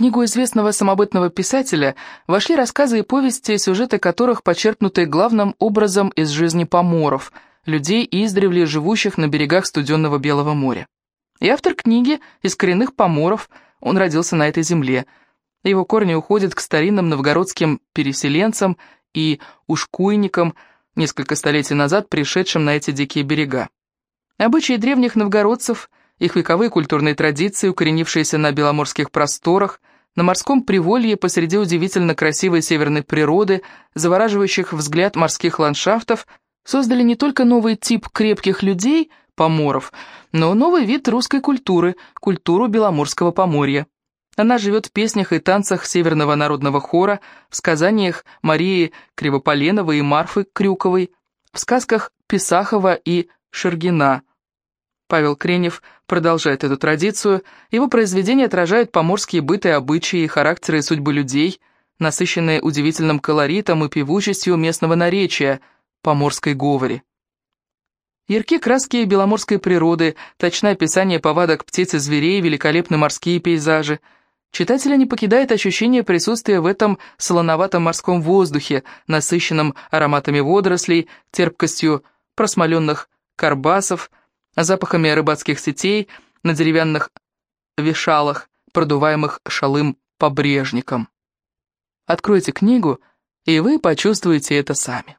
книгу известного самобытного писателя вошли рассказы и повести, сюжеты которых почерпнуты главным образом из жизни поморов, людей, издревле живущих на берегах студенного Белого моря. И автор книги из поморов, он родился на этой земле. Его корни уходят к старинным новгородским переселенцам и ушкуйникам, несколько столетий назад пришедшим на эти дикие берега. Обычаи древних новгородцев – их вековые культурные традиции, укоренившиеся на беломорских просторах, на морском приволье посреди удивительно красивой северной природы, завораживающих взгляд морских ландшафтов, создали не только новый тип крепких людей, поморов, но новый вид русской культуры, культуру Беломорского поморья. Она живет в песнях и танцах Северного народного хора, в сказаниях Марии Кривополеновой и Марфы Крюковой, в сказках Писахова и Шергина – Павел Кренев продолжает эту традицию, его произведения отражают поморские быты, обычаи, характеры и судьбы людей, насыщенные удивительным колоритом и певучестью местного наречия, поморской говори. Яркие краски беломорской природы, точное описание повадок птиц и зверей, великолепные морские пейзажи. Читателя не покидает ощущение присутствия в этом солоноватом морском воздухе, насыщенном ароматами водорослей, терпкостью просмоленных карбасов, запахами рыбацких сетей на деревянных вешалах, продуваемых шалым побрежником. Откройте книгу, и вы почувствуете это сами.